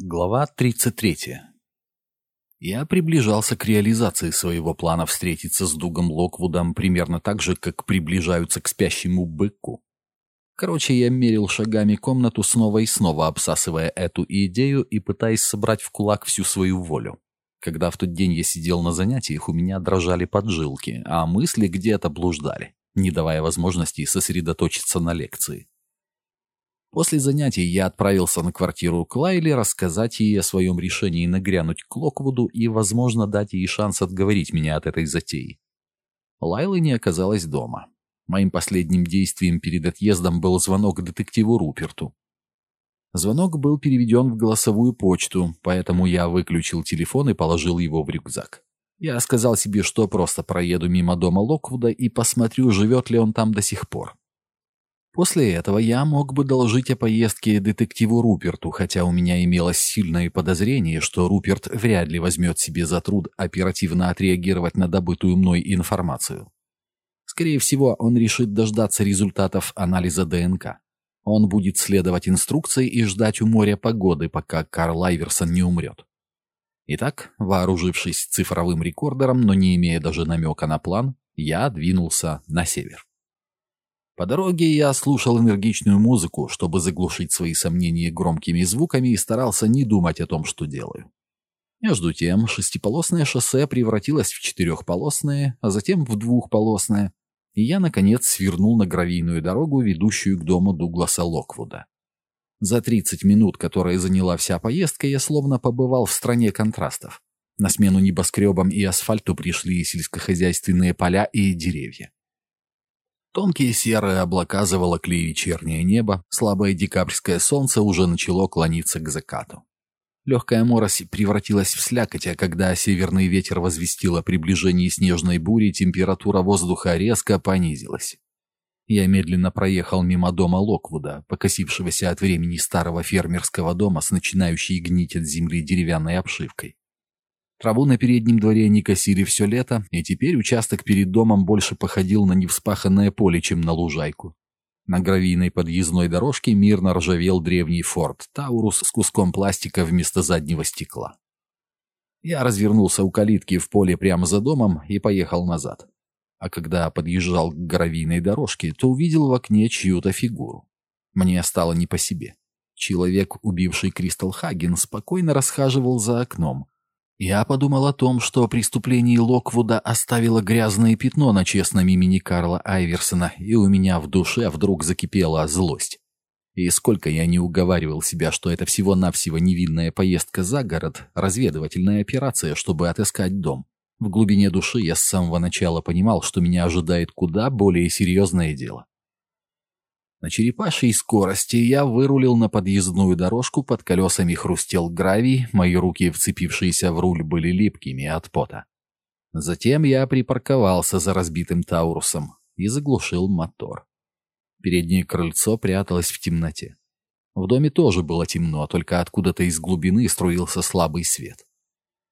Глава 33. Я приближался к реализации своего плана встретиться с Дугом Локвудом примерно так же, как приближаются к спящему быку. Короче, я мерил шагами комнату снова и снова, обсасывая эту идею и пытаясь собрать в кулак всю свою волю. Когда в тот день я сидел на занятиях, у меня дрожали поджилки, а мысли где-то блуждали, не давая возможности сосредоточиться на лекции. После занятий я отправился на квартиру Клайли рассказать ей о своем решении нагрянуть к Локвуду и, возможно, дать ей шанс отговорить меня от этой затеи. Лайлы не оказалась дома. Моим последним действием перед отъездом был звонок детективу Руперту. Звонок был переведен в голосовую почту, поэтому я выключил телефон и положил его в рюкзак. Я сказал себе, что просто проеду мимо дома Локвуда и посмотрю, живет ли он там до сих пор. После этого я мог бы доложить о поездке детективу Руперту, хотя у меня имелось сильное подозрение, что Руперт вряд ли возьмет себе за труд оперативно отреагировать на добытую мной информацию. Скорее всего, он решит дождаться результатов анализа ДНК. Он будет следовать инструкции и ждать у моря погоды, пока Карл Айверсон не умрет. Итак, вооружившись цифровым рекордером, но не имея даже намека на план, я двинулся на север. По дороге я слушал энергичную музыку, чтобы заглушить свои сомнения громкими звуками и старался не думать о том, что делаю. Между тем, шестиполосное шоссе превратилось в четырехполосное, а затем в двухполосное, и я, наконец, свернул на гравийную дорогу, ведущую к дому Дугласа Локвуда. За 30 минут, которые заняла вся поездка, я словно побывал в стране контрастов. На смену небоскребам и асфальту пришли сельскохозяйственные поля и деревья. Тонкие серые облака заволокли вечернее небо, слабое декабрьское солнце уже начало клониться к закату. Легкая морось превратилась в слякоть, а когда северный ветер возвестил о приближении снежной бури, температура воздуха резко понизилась. Я медленно проехал мимо дома Локвуда, покосившегося от времени старого фермерского дома с начинающей гнить от земли деревянной обшивкой. Траву на переднем дворе не косили все лето, и теперь участок перед домом больше походил на невспаханное поле, чем на лужайку. На гравийной подъездной дорожке мирно ржавел древний форт Таурус с куском пластика вместо заднего стекла. Я развернулся у калитки в поле прямо за домом и поехал назад. А когда подъезжал к гравийной дорожке, то увидел в окне чью-то фигуру. Мне стало не по себе. Человек, убивший Кристал Хаген, спокойно расхаживал за окном, я подумал о том, что преступление Локвуда оставило грязное пятно на честном имени Карла Айверсона, и у меня в душе вдруг закипела злость. И сколько я не уговаривал себя, что это всего-навсего невинная поездка за город, разведывательная операция, чтобы отыскать дом. В глубине души я с самого начала понимал, что меня ожидает куда более серьезное дело. На черепашьей скорости я вырулил на подъездную дорожку, под колесами хрустел гравий, мои руки, вцепившиеся в руль, были липкими от пота. Затем я припарковался за разбитым Таурусом и заглушил мотор. Переднее крыльцо пряталось в темноте. В доме тоже было темно, только откуда-то из глубины струился слабый свет.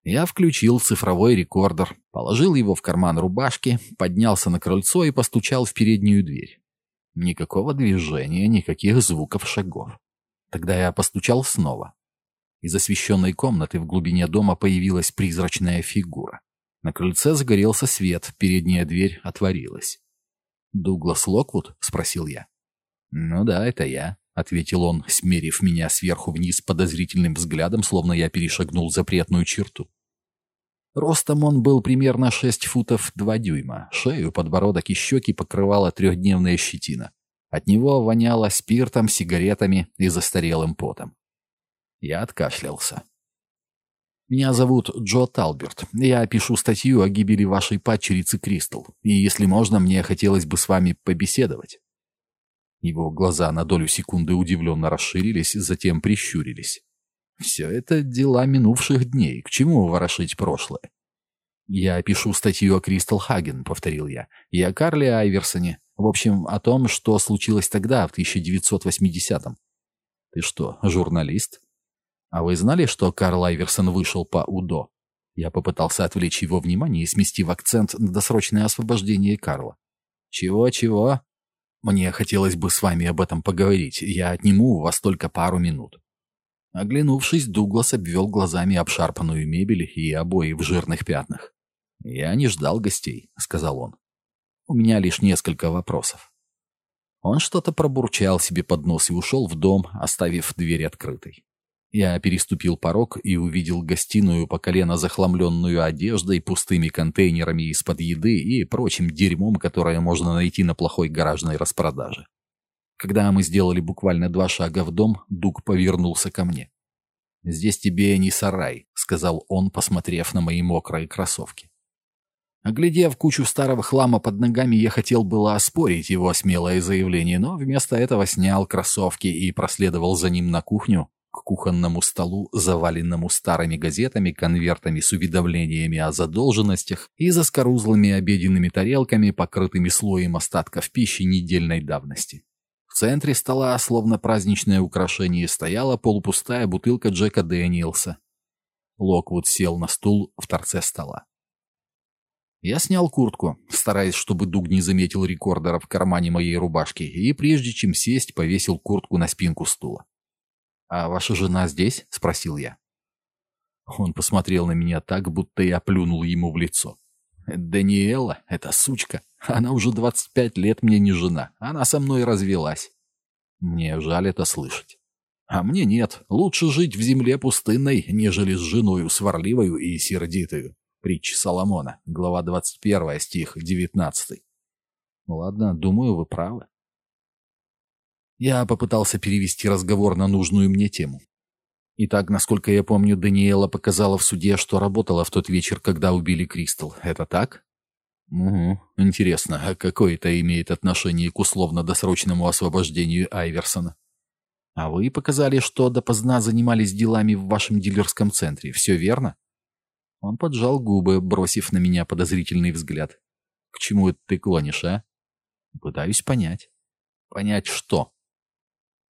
Я включил цифровой рекордер, положил его в карман рубашки, поднялся на крыльцо и постучал в переднюю дверь. Никакого движения, никаких звуков шагов. Тогда я постучал снова. Из освещенной комнаты в глубине дома появилась призрачная фигура. На крыльце загорелся свет, передняя дверь отворилась. «Дуглас Локвуд?» — спросил я. «Ну да, это я», — ответил он, смерив меня сверху вниз подозрительным взглядом, словно я перешагнул запретную черту. Ростом он был примерно 6 футов 2 дюйма. Шею, подбородок и щеки покрывала трехдневная щетина. От него воняло спиртом, сигаретами и застарелым потом. Я откашлялся. «Меня зовут Джо Талберт. Я пишу статью о гибели вашей падчерицы Кристал. И, если можно, мне хотелось бы с вами побеседовать». Его глаза на долю секунды удивленно расширились, затем прищурились. Все это дела минувших дней. К чему ворошить прошлое? «Я пишу статью о Кристал Хаген», — повторил я, — «и о Карле Айверсоне. В общем, о том, что случилось тогда, в 1980-м». «Ты что, журналист?» «А вы знали, что Карл Айверсон вышел по УДО?» Я попытался отвлечь его внимание и сместив акцент на досрочное освобождение Карла. «Чего-чего?» «Мне хотелось бы с вами об этом поговорить. Я отниму у вас только пару минут». Оглянувшись, Дуглас обвел глазами обшарпанную мебель и обои в жирных пятнах. «Я не ждал гостей», — сказал он. «У меня лишь несколько вопросов». Он что-то пробурчал себе под нос и ушел в дом, оставив дверь открытой. Я переступил порог и увидел гостиную по колено захламленную одеждой, пустыми контейнерами из-под еды и прочим дерьмом, которое можно найти на плохой гаражной распродаже. Когда мы сделали буквально два шага в дом, Дуг повернулся ко мне. «Здесь тебе не сарай», — сказал он, посмотрев на мои мокрые кроссовки. Оглядев кучу старого хлама под ногами, я хотел было оспорить его смелое заявление, но вместо этого снял кроссовки и проследовал за ним на кухню, к кухонному столу, заваленному старыми газетами, конвертами с уведомлениями о задолженностях и заскорузлыми обеденными тарелками, покрытыми слоем остатков пищи недельной давности. В центре стола, словно праздничное украшение, стояла полупустая бутылка Джека Дэниелса. Локвуд сел на стул в торце стола. Я снял куртку, стараясь, чтобы Дуг не заметил рекордера в кармане моей рубашки, и прежде чем сесть, повесил куртку на спинку стула. «А ваша жена здесь?» — спросил я. Он посмотрел на меня так, будто я плюнул ему в лицо. «Даниэла, эта сучка, она уже 25 лет мне не жена, она со мной развелась». Мне жаль это слышать. А мне нет, лучше жить в земле пустынной, нежели с женою сварливою и сердитою. Притч Соломона, глава 21, стих 19. Ладно, думаю, вы правы. Я попытался перевести разговор на нужную мне тему. Итак, насколько я помню, Даниэла показала в суде, что работала в тот вечер, когда убили Кристал. Это так? Угу. Интересно, а какое это имеет отношение к условно-досрочному освобождению Айверсона? А вы показали, что допоздна занимались делами в вашем дилерском центре. Все верно? Он поджал губы, бросив на меня подозрительный взгляд. «К чему это ты клонишь, а?» «Пытаюсь понять». «Понять что?»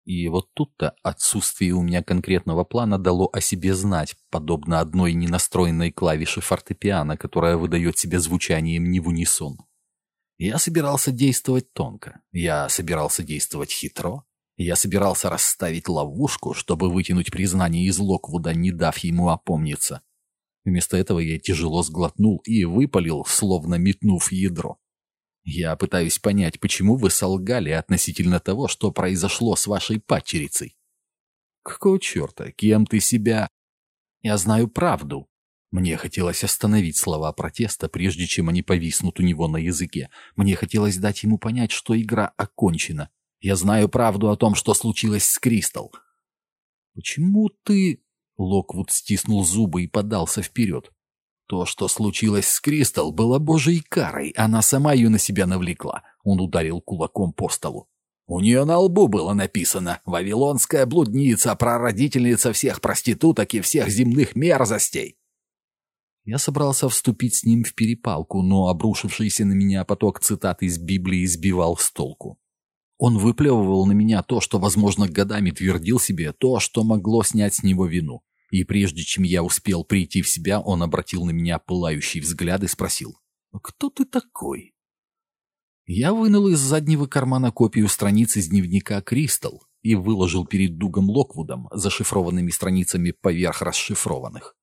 И вот тут-то отсутствие у меня конкретного плана дало о себе знать, подобно одной ненастроенной клавише фортепиано, которая выдает себе звучанием не в унисон. Я собирался действовать тонко. Я собирался действовать хитро. Я собирался расставить ловушку, чтобы вытянуть признание из Локвуда, не дав ему опомниться. Вместо этого я тяжело сглотнул и выпалил, словно метнув ядро. Я пытаюсь понять, почему вы солгали относительно того, что произошло с вашей падчерицей. Какого черта? Кем ты себя... Я знаю правду. Мне хотелось остановить слова протеста, прежде чем они повиснут у него на языке. Мне хотелось дать ему понять, что игра окончена. Я знаю правду о том, что случилось с Кристал. Почему ты... Локвуд стиснул зубы и подался вперед. То, что случилось с Кристал, было божьей карой, она сама ее на себя навлекла. Он ударил кулаком по столу. У нее на лбу было написано «Вавилонская блудница, прародительница всех проституток и всех земных мерзостей». Я собрался вступить с ним в перепалку, но обрушившийся на меня поток цитат из Библии сбивал с толку. Он выплевывал на меня то, что, возможно, годами твердил себе, то, что могло снять с него вину. И прежде чем я успел прийти в себя, он обратил на меня пылающий взгляд и спросил, «Кто ты такой?» Я вынул из заднего кармана копию страниц из дневника «Кристалл» и выложил перед Дугом Локвудом зашифрованными страницами поверх расшифрованных.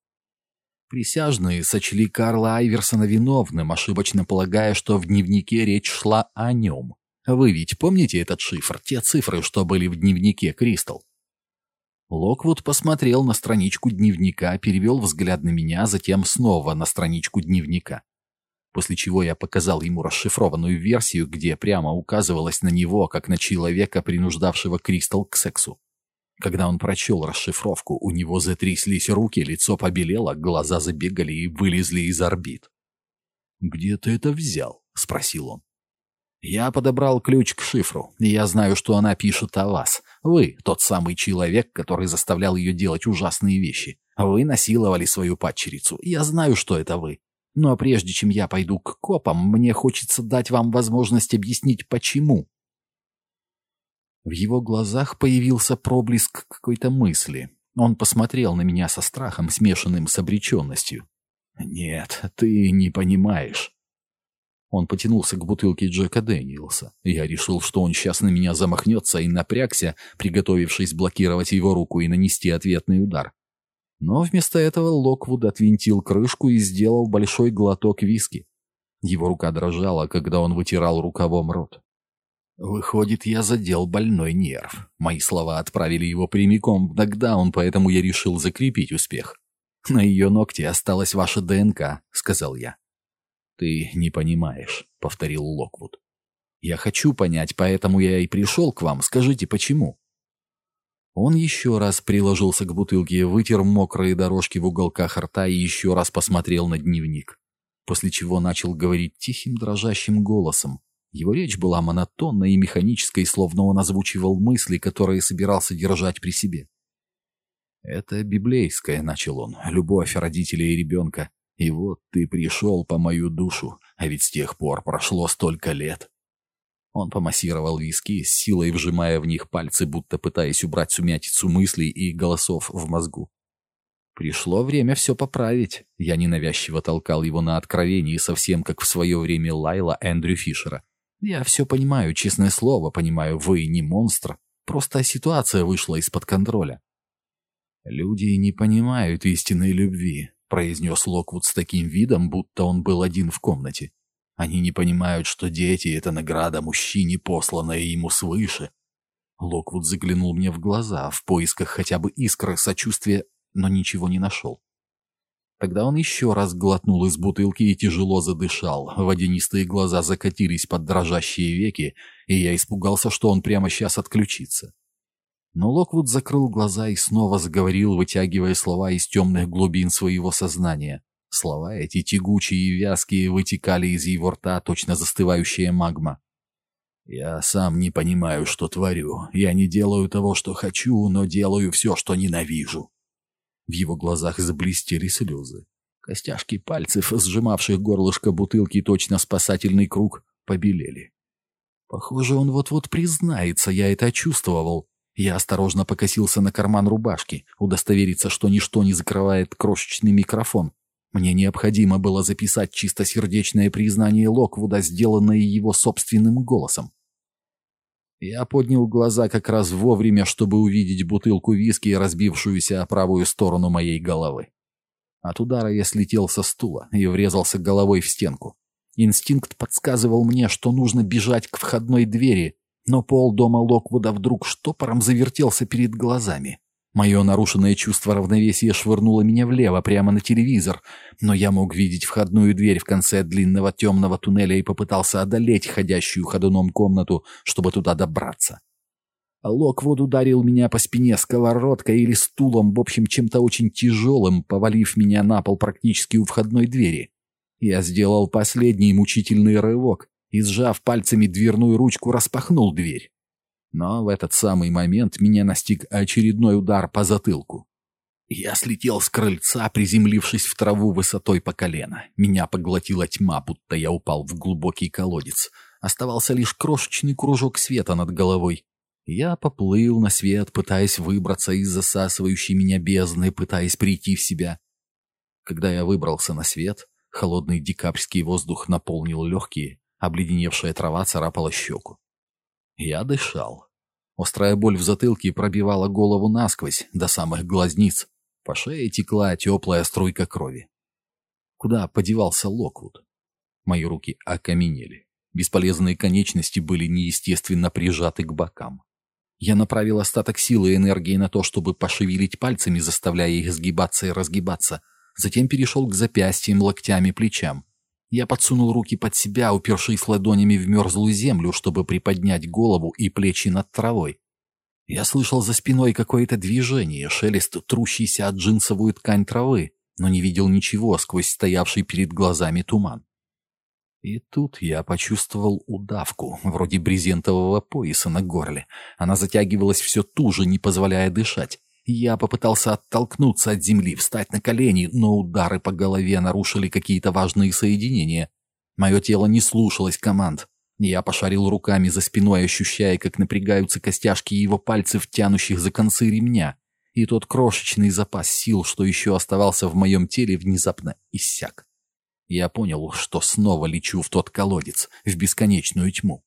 Присяжные сочли Карла Айверсона виновным, ошибочно полагая, что в дневнике речь шла о нем. Вы ведь помните этот шифр, те цифры, что были в дневнике «Кристалл»? Локвуд посмотрел на страничку дневника, перевел взгляд на меня, затем снова на страничку дневника. После чего я показал ему расшифрованную версию, где прямо указывалось на него, как на человека, принуждавшего Кристал к сексу. Когда он прочел расшифровку, у него затряслись руки, лицо побелело, глаза забегали и вылезли из орбит. «Где ты это взял?» — спросил он. Я подобрал ключ к шифру, я знаю, что она пишет о вас. Вы — тот самый человек, который заставлял ее делать ужасные вещи. Вы насиловали свою падчерицу. Я знаю, что это вы. Но прежде чем я пойду к копам, мне хочется дать вам возможность объяснить, почему. В его глазах появился проблеск какой-то мысли. Он посмотрел на меня со страхом, смешанным с обреченностью. «Нет, ты не понимаешь. Он потянулся к бутылке Джека Дэниелса. Я решил, что он сейчас на меня замахнется и напрягся, приготовившись блокировать его руку и нанести ответный удар. Но вместо этого Локвуд отвинтил крышку и сделал большой глоток виски. Его рука дрожала, когда он вытирал рукавом рот. Выходит, я задел больной нерв. Мои слова отправили его прямиком в нокдаун, поэтому я решил закрепить успех. «На ее ногте осталась ваша ДНК», — сказал я. «Ты не понимаешь», — повторил Локвуд. «Я хочу понять, поэтому я и пришел к вам. Скажите, почему?» Он еще раз приложился к бутылке, вытер мокрые дорожки в уголках рта и еще раз посмотрел на дневник. После чего начал говорить тихим дрожащим голосом. Его речь была монотонной и механической, словно он озвучивал мысли, которые собирался держать при себе. «Это библейское», — начал он, — «любовь родителей и ребенка. И вот ты пришел по мою душу, а ведь с тех пор прошло столько лет». Он помассировал виски, с силой вжимая в них пальцы, будто пытаясь убрать сумятицу мыслей и голосов в мозгу. Пришло время все поправить. Я ненавязчиво толкал его на откровение, совсем как в свое время Лайла Эндрю Фишера. Я все понимаю, честное слово, понимаю, вы не монстр. Просто ситуация вышла из-под контроля. «Люди не понимают истинной любви», — произнес Локвуд с таким видом, будто он был один в комнате. «Они не понимают, что дети — это награда мужчине, посланная ему свыше». Локвуд заглянул мне в глаза в поисках хотя бы искры сочувствия, но ничего не нашел. Тогда он еще раз глотнул из бутылки и тяжело задышал. Водянистые глаза закатились под дрожащие веки, и я испугался, что он прямо сейчас отключится. Но Локвуд закрыл глаза и снова заговорил, вытягивая слова из темных глубин своего сознания. Слова эти, тягучие и вязкие, вытекали из его рта, точно застывающая магма. «Я сам не понимаю, что творю. Я не делаю того, что хочу, но делаю все, что ненавижу». В его глазах заблестели слезы. Костяшки пальцев, сжимавших горлышко бутылки, точно спасательный круг, побелели. Похоже, он вот-вот признается, я это чувствовал. Я осторожно покосился на карман рубашки, удостовериться, что ничто не закрывает крошечный микрофон. Мне необходимо было записать чистосердечное признание Локвуда, сделанное его собственным голосом. Я поднял глаза как раз вовремя, чтобы увидеть бутылку виски, разбившуюся о правую сторону моей головы. От удара я слетел со стула и врезался головой в стенку. Инстинкт подсказывал мне, что нужно бежать к входной двери, но пол дома Локвуда вдруг штопором завертелся перед глазами. Мое нарушенное чувство равновесия швырнуло меня влево, прямо на телевизор, но я мог видеть входную дверь в конце длинного темного туннеля и попытался одолеть ходящую ходуном комнату, чтобы туда добраться. Локвуд ударил меня по спине сковородкой или стулом, в общем, чем-то очень тяжелым, повалив меня на пол практически у входной двери. Я сделал последний мучительный рывок, и, сжав пальцами дверную ручку, распахнул дверь. Но в этот самый момент меня настиг очередной удар по затылку. Я слетел с крыльца, приземлившись в траву высотой по колено. Меня поглотила тьма, будто я упал в глубокий колодец. Оставался лишь крошечный кружок света над головой. Я поплыл на свет, пытаясь выбраться из засасывающей меня бездны, пытаясь прийти в себя. Когда я выбрался на свет, холодный декабрьский воздух наполнил легкие, Обледеневшая трава царапала щеку. Я дышал. Острая боль в затылке пробивала голову насквозь, до самых глазниц. По шее текла теплая струйка крови. Куда подевался Локвуд? Мои руки окаменели. Бесполезные конечности были неестественно прижаты к бокам. Я направил остаток силы и энергии на то, чтобы пошевелить пальцами, заставляя их сгибаться и разгибаться. Затем перешел к запястьям, локтям и плечам. Я подсунул руки под себя, упершись ладонями в мерзлую землю, чтобы приподнять голову и плечи над травой. Я слышал за спиной какое-то движение, шелест трущийся от джинсовую ткань травы, но не видел ничего сквозь стоявший перед глазами туман. И тут я почувствовал удавку, вроде брезентового пояса на горле. Она затягивалась все туже, не позволяя дышать. Я попытался оттолкнуться от земли, встать на колени, но удары по голове нарушили какие-то важные соединения. Мое тело не слушалось команд. Я пошарил руками за спиной, ощущая, как напрягаются костяшки его пальцев, тянущих за концы ремня. И тот крошечный запас сил, что еще оставался в моем теле, внезапно иссяк. Я понял, что снова лечу в тот колодец, в бесконечную тьму.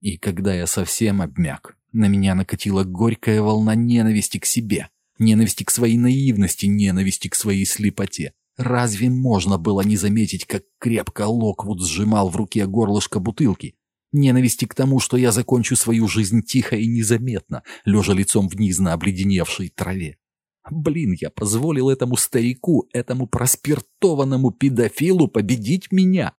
И когда я совсем обмяк, на меня накатила горькая волна ненависти к себе, ненависти к своей наивности, ненависти к своей слепоте. Разве можно было не заметить, как крепко Локвуд сжимал в руке горлышко бутылки? Ненависти к тому, что я закончу свою жизнь тихо и незаметно, лежа лицом вниз на обледеневшей траве. Блин, я позволил этому старику, этому проспиртованному педофилу победить меня.